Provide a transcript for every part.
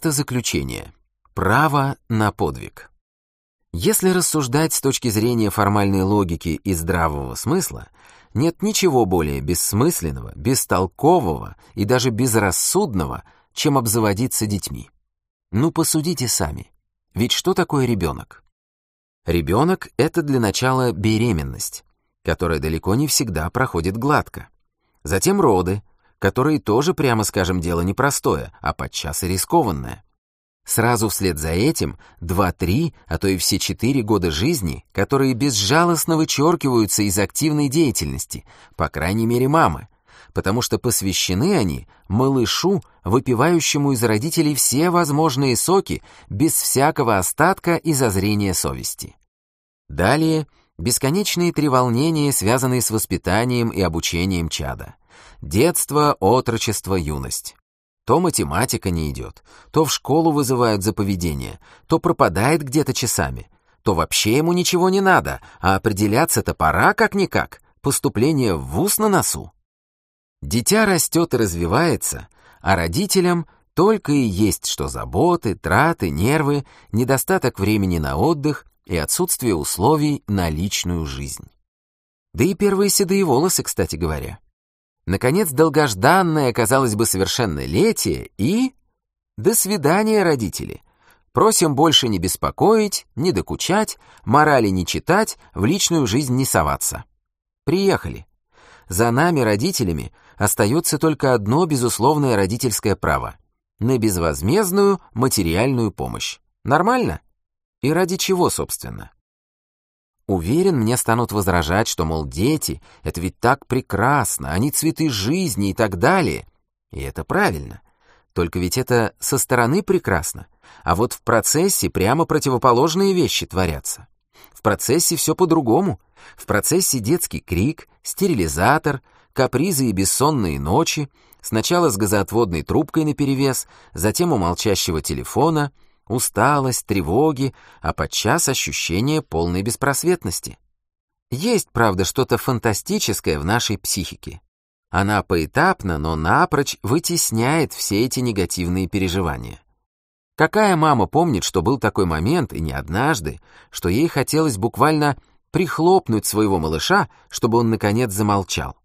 Вместо заключения. Право на подвиг. Если рассуждать с точки зрения формальной логики и здравого смысла, нет ничего более бессмысленного, бестолкового и даже безрассудного, чем обзаводиться детьми. Ну, посудите сами. Ведь что такое ребенок? Ребенок — это для начала беременность, которая далеко не всегда проходит гладко. Затем роды, которые тоже, прямо скажем, дело непростое, а подчас и рискованное. Сразу вслед за этим 2-3, а то и все 4 года жизни, которые безжалостно вычеркиваются из активной деятельности, по крайней мере мамы, потому что посвящены они малышу, выпивающему из родителей все возможные соки без всякого остатка и зазрения совести. Далее бесконечные треволнения, связанные с воспитанием и обучением чада. Детство, отрочество, юность. То математика не идет, то в школу вызывают за поведение, то пропадает где-то часами, то вообще ему ничего не надо, а определяться-то пора как-никак, поступление в вуз на носу. Дитя растет и развивается, а родителям только и есть что заботы, траты, нервы, недостаток времени на отдых и отсутствие условий на личную жизнь. Да и первые седые волосы, кстати говоря. Наконец, долгожданное, казалось бы, совершеннолетие и... До свидания, родители. Просим больше не беспокоить, не докучать, морали не читать, в личную жизнь не соваться. Приехали. За нами, родителями, остается только одно безусловное родительское право — на безвозмездную материальную помощь. Нормально? И ради чего, собственно? Уверен, мне станут возражать, что, мол, дети — это ведь так прекрасно, они цветы жизни и так далее. И это правильно. Только ведь это со стороны прекрасно, а вот в процессе прямо противоположные вещи творятся. В процессе все по-другому. В процессе детский крик, стерилизатор, капризы и бессонные ночи, сначала с газоотводной трубкой наперевес, затем у молчащего телефона, усталость, тревоги, а подчас ощущение полной беспросветности. Есть, правда, что-то фантастическое в нашей психике. Она поэтапно, но напрочь вытесняет все эти негативные переживания. Какая мама помнит, что был такой момент, и не однажды, что ей хотелось буквально прихлопнуть своего малыша, чтобы он, наконец, замолчал?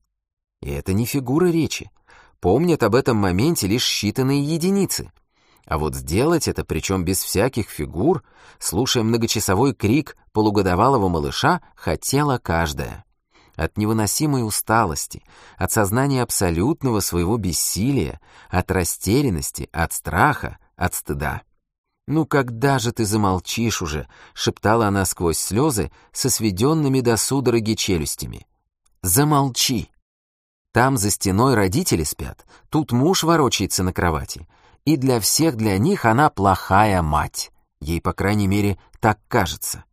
И это не фигура речи. Помнят об этом моменте лишь считанные единицы. А вот сделать это, причем без всяких фигур, слушая многочасовой крик полугодовалого малыша, хотела каждая. От невыносимой усталости, от сознания абсолютного своего бессилия, от растерянности, от страха, от стыда. «Ну когда же ты замолчишь уже?» — шептала она сквозь слезы со сведенными до судороги челюстями. «Замолчи!» Там за стеной родители спят, тут муж ворочается на кровати. И для всех для них она плохая мать. Ей, по крайней мере, так кажется.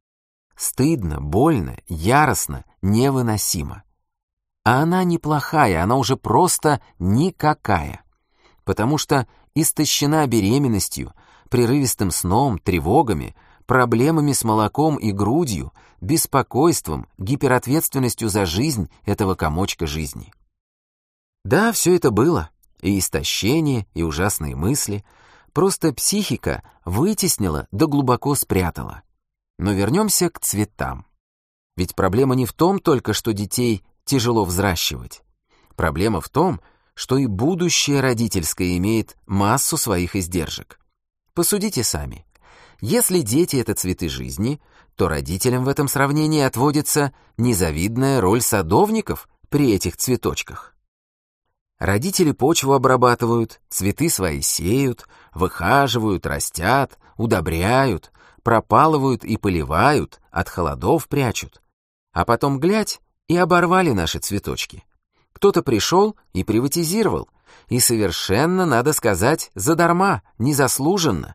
Стыдно, больно, яростно, невыносимо. А она неплохая, она уже просто никакая. Потому что истощена беременностью, прерывистым сном, тревогами, проблемами с молоком и грудью, беспокойством, гиперответственностью за жизнь этого комочка жизни. Да, все это было, и истощение, и ужасные мысли, просто психика вытеснила да глубоко спрятала. Но вернемся к цветам. Ведь проблема не в том только, что детей тяжело взращивать. Проблема в том, что и будущее родительское имеет массу своих издержек. Посудите сами. Если дети — это цветы жизни, то родителям в этом сравнении отводится незавидная роль садовников при этих цветочках. Родители почву обрабатывают, цветы свои сеют, выхаживают, растят, удобряют, пропалывают и поливают, от холодов прячут. А потом, глядь, и оборвали наши цветочки. Кто-то пришел и приватизировал, и совершенно, надо сказать, задарма, незаслуженно.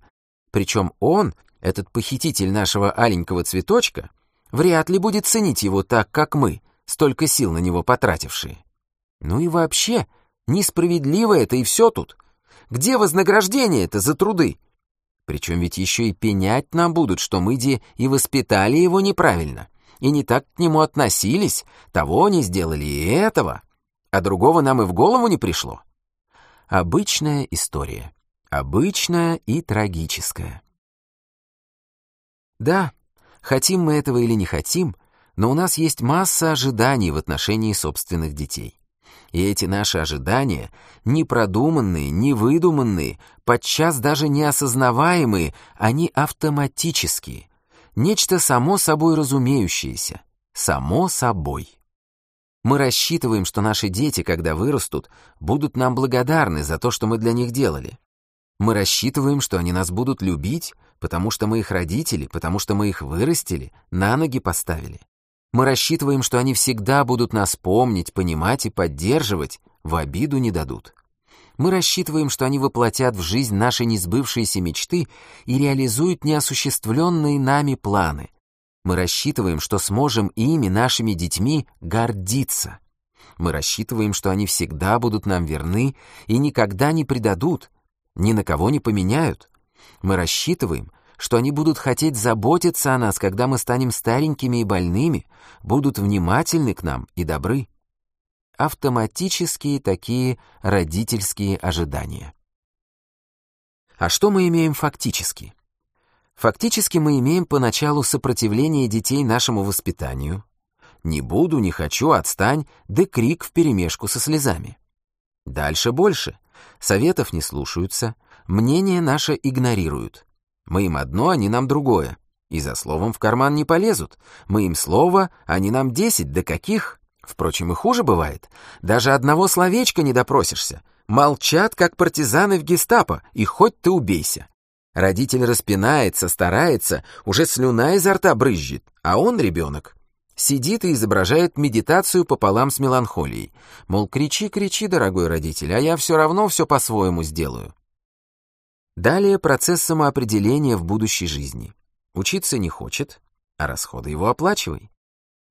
Причем он, этот похититель нашего аленького цветочка, вряд ли будет ценить его так, как мы, столько сил на него потратившие. Ну и вообще, Несправедливо это и все тут. Где вознаграждение это за труды? Причем ведь еще и пенять нам будут, что мы де и воспитали его неправильно, и не так к нему относились, того не сделали и этого, а другого нам и в голову не пришло. Обычная история. обычное и трагическое. Да, хотим мы этого или не хотим, но у нас есть масса ожиданий в отношении собственных детей. И эти наши ожидания, непродуманные, невыдуманные, подчас даже неосознаваемые, они автоматические. Нечто само собой разумеющееся. Само собой. Мы рассчитываем, что наши дети, когда вырастут, будут нам благодарны за то, что мы для них делали. Мы рассчитываем, что они нас будут любить, потому что мы их родители, потому что мы их вырастили, на ноги поставили. Мы рассчитываем, что они всегда будут нас помнить, понимать и поддерживать, в обиду не дадут. Мы рассчитываем, что они воплотят в жизнь наши несбывшиеся мечты и реализуют неосуществленные нами планы. Мы рассчитываем, что сможем ими, нашими детьми, гордиться. Мы рассчитываем, что они всегда будут нам верны и никогда не предадут, ни на кого не поменяют. Мы рассчитываем, что они будут хотеть заботиться о нас, когда мы станем старенькими и больными, будут внимательны к нам и добры. Автоматические такие родительские ожидания. А что мы имеем фактически? Фактически мы имеем поначалу сопротивление детей нашему воспитанию. «Не буду, не хочу, отстань», да крик вперемешку со слезами. Дальше больше. Советов не слушаются, мнение наше игнорируют. Мы им одно, они нам другое. И за словом в карман не полезут. Мы им слово, они нам десять, да каких? Впрочем, и хуже бывает. Даже одного словечка не допросишься. Молчат, как партизаны в гестапо, и хоть ты убейся. Родитель распинается, старается, уже слюна изо рта брызжет, а он, ребенок, сидит и изображает медитацию пополам с меланхолией. Мол, кричи, кричи, дорогой родитель, а я все равно все по-своему сделаю. Далее процесс самоопределения в будущей жизни. Учиться не хочет, а расходы его оплачивай.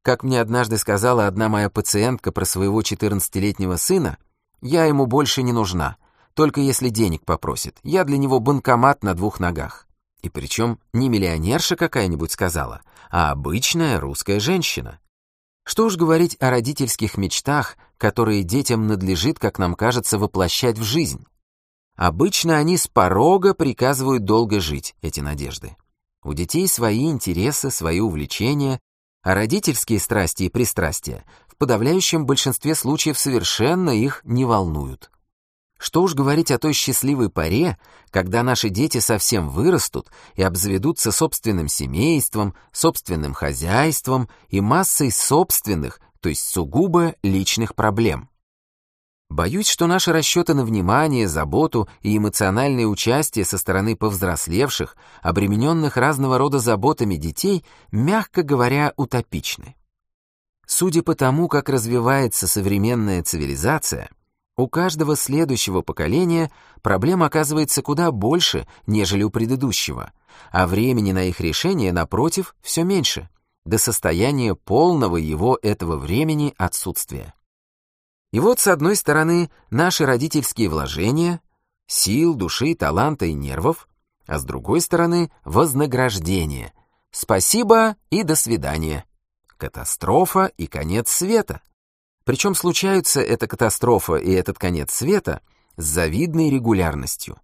Как мне однажды сказала одна моя пациентка про своего 14-летнего сына, я ему больше не нужна, только если денег попросит. Я для него банкомат на двух ногах. И причем не миллионерша какая-нибудь сказала, а обычная русская женщина. Что уж говорить о родительских мечтах, которые детям надлежит, как нам кажется, воплощать в жизнь. Обычно они с порога приказывают долго жить, эти надежды. У детей свои интересы, свои увлечения, а родительские страсти и пристрастия в подавляющем большинстве случаев совершенно их не волнуют. Что уж говорить о той счастливой поре, когда наши дети совсем вырастут и обзаведутся собственным семейством, собственным хозяйством и массой собственных, то есть сугубо личных проблем. Боюсь, что наши расчеты на внимание, заботу и эмоциональное участие со стороны повзрослевших, обремененных разного рода заботами детей, мягко говоря, утопичны. Судя по тому, как развивается современная цивилизация, у каждого следующего поколения проблем оказывается куда больше, нежели у предыдущего, а времени на их решение, напротив, все меньше, до состояния полного его этого времени отсутствия. И вот, с одной стороны, наши родительские вложения, сил, души, таланта и нервов, а с другой стороны, вознаграждение. Спасибо и до свидания. Катастрофа и конец света. Причем случаются эта катастрофа и этот конец света с завидной регулярностью.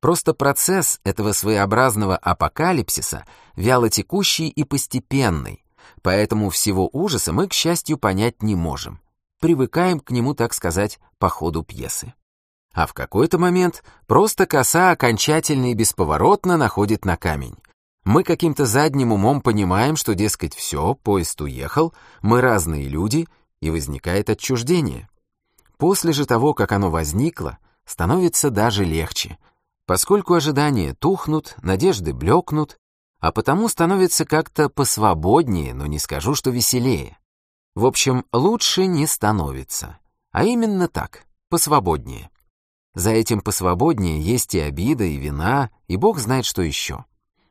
Просто процесс этого своеобразного апокалипсиса вялотекущий и постепенный, поэтому всего ужаса мы, к счастью, понять не можем привыкаем к нему, так сказать, по ходу пьесы. А в какой-то момент просто коса окончательно и бесповоротно находит на камень. Мы каким-то задним умом понимаем, что, дескать, все, поезд уехал, мы разные люди, и возникает отчуждение. После же того, как оно возникло, становится даже легче, поскольку ожидания тухнут, надежды блекнут, а потому становится как-то посвободнее, но не скажу, что веселее. В общем, лучше не становится. А именно так, посвободнее. За этим посвободнее есть и обида, и вина, и бог знает что еще.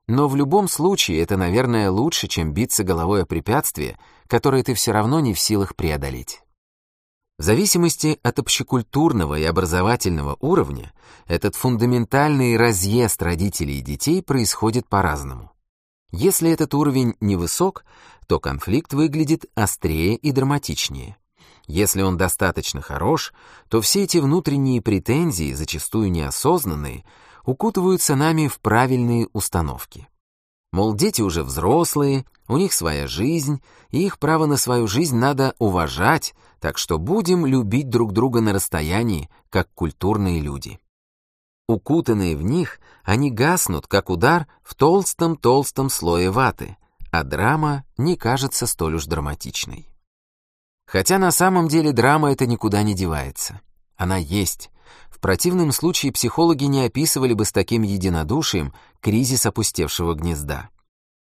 Но в любом случае это, наверное, лучше, чем биться головой о препятствие, которое ты все равно не в силах преодолеть. В зависимости от общекультурного и образовательного уровня этот фундаментальный разъезд родителей и детей происходит по-разному. Если этот уровень невысок, то конфликт выглядит острее и драматичнее. Если он достаточно хорош, то все эти внутренние претензии, зачастую неосознанные, укутываются нами в правильные установки. Мол, дети уже взрослые, у них своя жизнь, и их право на свою жизнь надо уважать, так что будем любить друг друга на расстоянии, как культурные люди. Укутанные в них, они гаснут, как удар в толстом-толстом слое ваты, а драма не кажется столь уж драматичной. Хотя на самом деле драма это никуда не девается. Она есть. В противном случае психологи не описывали бы с таким единодушием кризис опустевшего гнезда.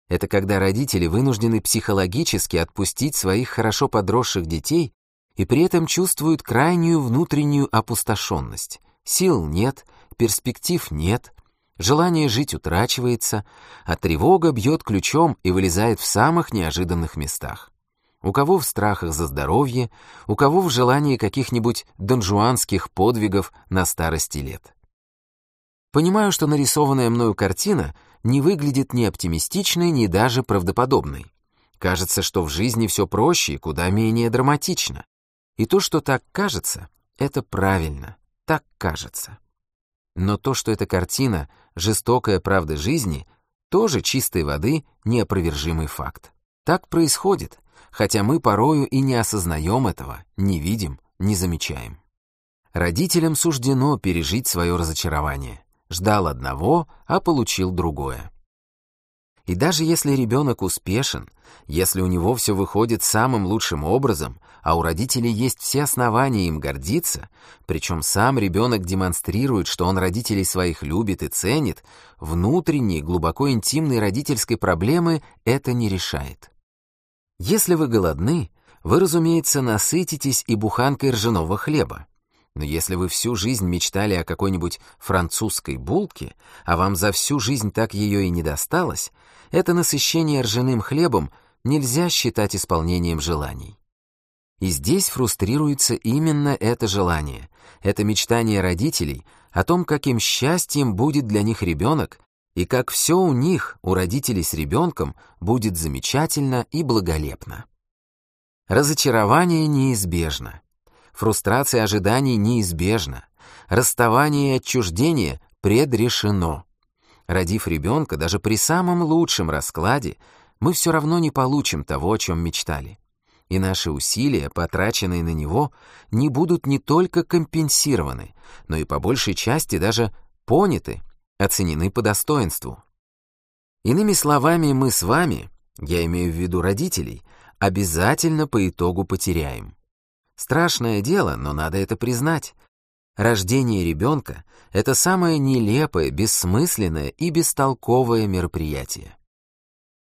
Это когда родители вынуждены психологически отпустить своих хорошо подросших детей и при этом чувствуют крайнюю внутреннюю опустошенность. Сил нет, перспектив нет, желание жить утрачивается, а тревога бьет ключом и вылезает в самых неожиданных местах. У кого в страхах за здоровье, у кого в желании каких-нибудь донжуанских подвигов на старости лет. Понимаю, что нарисованная мною картина не выглядит ни оптимистичной, ни даже правдоподобной. Кажется, что в жизни все проще и куда менее драматично. И то, что так кажется, это правильно, так кажется. Но то, что эта картина — жестокая правда жизни, тоже чистой воды неопровержимый факт. Так происходит, хотя мы порою и не осознаем этого, не видим, не замечаем. Родителям суждено пережить свое разочарование. Ждал одного, а получил другое. И даже если ребенок успешен, если у него все выходит самым лучшим образом, а у родителей есть все основания им гордиться, причем сам ребенок демонстрирует, что он родителей своих любит и ценит, внутренней, глубоко интимной родительской проблемы это не решает. Если вы голодны, вы, разумеется, насытитесь и буханкой ржаного хлеба. Но если вы всю жизнь мечтали о какой-нибудь французской булке, а вам за всю жизнь так ее и не досталось, это насыщение ржаным хлебом нельзя считать исполнением желаний. И здесь фрустрируется именно это желание, это мечтание родителей о том, каким счастьем будет для них ребенок, и как все у них, у родителей с ребенком, будет замечательно и благолепно. Разочарование неизбежно. Фрустрация ожиданий неизбежна. Расставание и отчуждение предрешено. Родив ребенка, даже при самом лучшем раскладе, мы все равно не получим того, о чем мечтали. И наши усилия, потраченные на него, не будут не только компенсированы, но и по большей части даже поняты оценены по достоинству. Иными словами, мы с вами, я имею в виду родителей, обязательно по итогу потеряем. Страшное дело, но надо это признать. Рождение ребенка — это самое нелепое, бессмысленное и бестолковое мероприятие.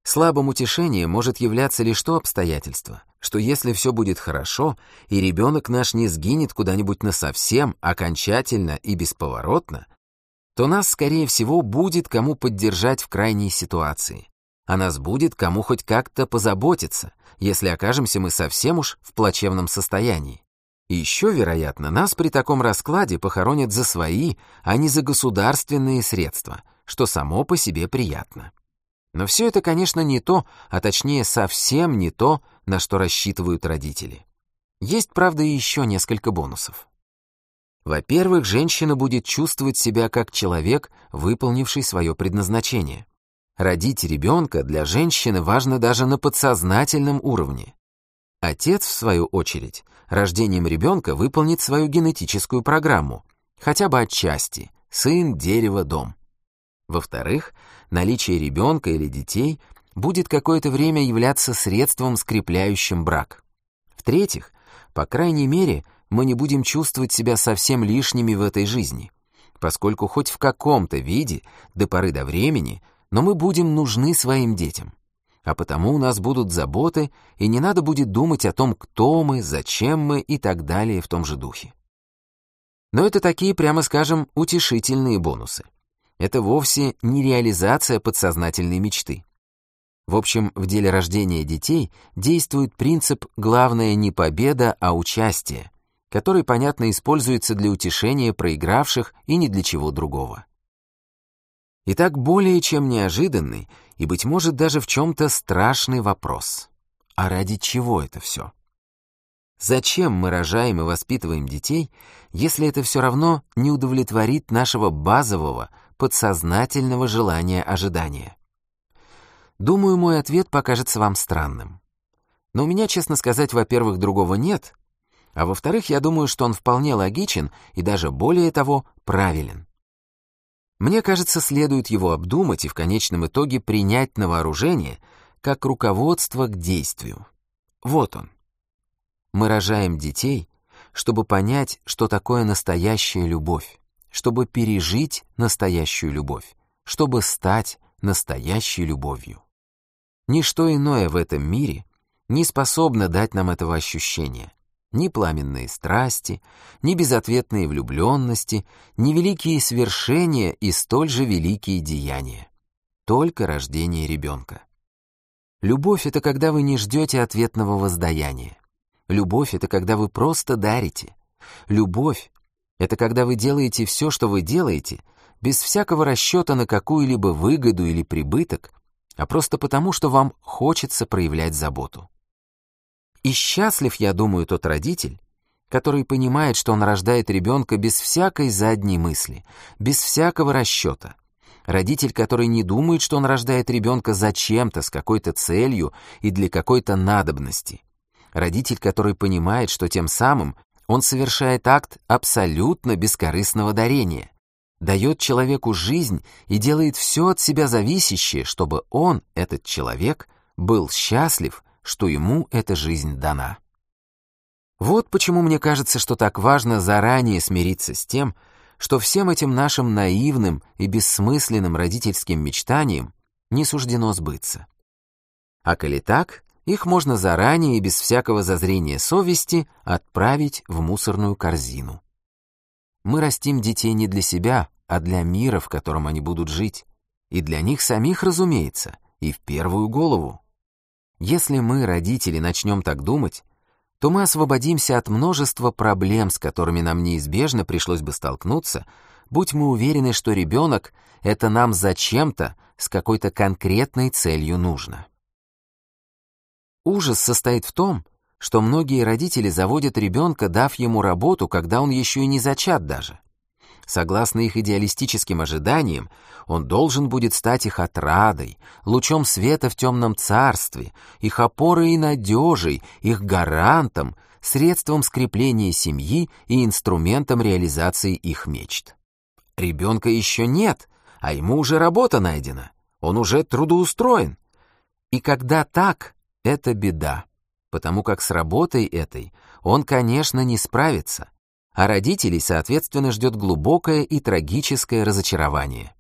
Слабым утешением может являться лишь то обстоятельство, что если все будет хорошо, и ребенок наш не сгинет куда-нибудь насовсем, окончательно и бесповоротно, то нас, скорее всего, будет кому поддержать в крайней ситуации. А нас будет кому хоть как-то позаботиться, если окажемся мы совсем уж в плачевном состоянии. И еще, вероятно, нас при таком раскладе похоронят за свои, а не за государственные средства, что само по себе приятно. Но все это, конечно, не то, а точнее совсем не то, на что рассчитывают родители. Есть, правда, и еще несколько бонусов. Во-первых, женщина будет чувствовать себя как человек, выполнивший свое предназначение. Родить ребенка для женщины важно даже на подсознательном уровне. Отец, в свою очередь, рождением ребенка выполнит свою генетическую программу, хотя бы отчасти, сын, дерево, дом. Во-вторых, наличие ребенка или детей будет какое-то время являться средством, скрепляющим брак. В-третьих, по крайней мере, мы не будем чувствовать себя совсем лишними в этой жизни, поскольку хоть в каком-то виде, до поры до времени, но мы будем нужны своим детям. А потому у нас будут заботы, и не надо будет думать о том, кто мы, зачем мы и так далее в том же духе. Но это такие, прямо скажем, утешительные бонусы. Это вовсе не реализация подсознательной мечты. В общем, в деле рождения детей действует принцип «главное не победа, а участие», который, понятно, используется для утешения проигравших и ни для чего другого. Итак, более чем неожиданный и, быть может, даже в чем-то страшный вопрос. А ради чего это все? Зачем мы рожаем и воспитываем детей, если это все равно не удовлетворит нашего базового, подсознательного желания ожидания. Думаю, мой ответ покажется вам странным. Но у меня, честно сказать, во-первых, другого нет, а во-вторых, я думаю, что он вполне логичен и даже более того, правилен. Мне кажется, следует его обдумать и в конечном итоге принять на вооружение как руководство к действию. Вот он. Мы рожаем детей, чтобы понять, что такое настоящая любовь, чтобы пережить настоящую любовь, чтобы стать настоящей любовью. Ничто иное в этом мире не способно дать нам этого ощущения. Ни пламенные страсти, ни безответные влюбленности, ни великие свершения и столь же великие деяния. Только рождение ребенка. Любовь — это когда вы не ждете ответного воздаяния. Любовь — это когда вы просто дарите. Любовь — это когда вы делаете все, что вы делаете, без всякого расчета на какую-либо выгоду или прибыток, а просто потому, что вам хочется проявлять заботу. И счастлив, я думаю, тот родитель, который понимает, что он рождает ребенка без всякой задней мысли, без всякого расчета. Родитель, который не думает, что он рождает ребенка зачем-то, с какой-то целью и для какой-то надобности. Родитель, который понимает, что тем самым он совершает акт абсолютно бескорыстного дарения, дает человеку жизнь и делает все от себя зависящее, чтобы он, этот человек, был счастлив что ему эта жизнь дана. Вот почему мне кажется, что так важно заранее смириться с тем, что всем этим нашим наивным и бессмысленным родительским мечтаниям не суждено сбыться. А коли так, их можно заранее и без всякого зазрения совести отправить в мусорную корзину. Мы растим детей не для себя, а для мира, в котором они будут жить. И для них самих, разумеется, и в первую голову. Если мы, родители, начнем так думать, то мы освободимся от множества проблем, с которыми нам неизбежно пришлось бы столкнуться, будь мы уверены, что ребенок — это нам зачем-то с какой-то конкретной целью нужно. Ужас состоит в том, что многие родители заводят ребенка, дав ему работу, когда он еще и не зачат даже. Согласно их идеалистическим ожиданиям, он должен будет стать их отрадой, лучом света в темном царстве, их опорой и надежей, их гарантом, средством скрепления семьи и инструментом реализации их мечт. Ребенка еще нет, а ему уже работа найдена, он уже трудоустроен. И когда так, это беда, потому как с работой этой он, конечно, не справится, а родителей, соответственно, ждет глубокое и трагическое разочарование.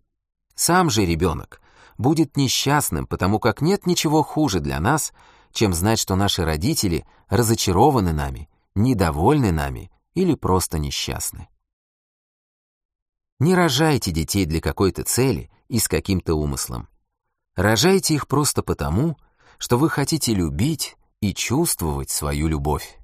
Сам же ребенок будет несчастным, потому как нет ничего хуже для нас, чем знать, что наши родители разочарованы нами, недовольны нами или просто несчастны. Не рожайте детей для какой-то цели и с каким-то умыслом. Рожайте их просто потому, что вы хотите любить и чувствовать свою любовь.